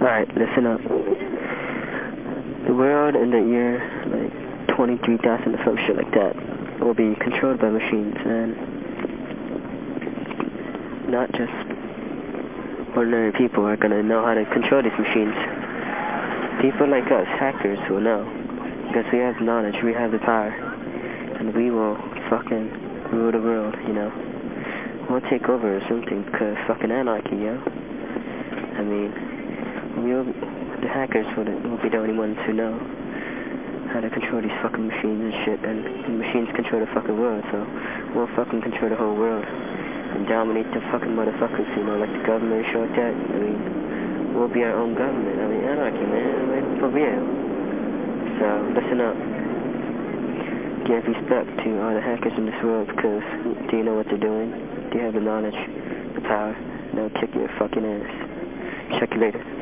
Alright, listen up. The world in the year, like, 23,000 or some shit like that, will be controlled by machines, and not just ordinary people are gonna know how to control these machines. People like us, hackers, will know, because we have knowledge, we have the power, and we will fucking rule the world, you know. We'll take over or something, because fucking anarchy, yo. I mean, the hackers will, be the only ones who know how to control these fucking machines and shit, and the machines control the fucking world, so we'll fucking control the whole world and dominate the fucking motherfuckers, you know, like the government short that. I mean, we'll be our own government. I mean, anarchy, man, like, for real. So, listen up. Give respect to all the hackers in this world, because do you know what they're doing? Do you have the knowledge, the power? They'll kick your fucking ass. Check you later.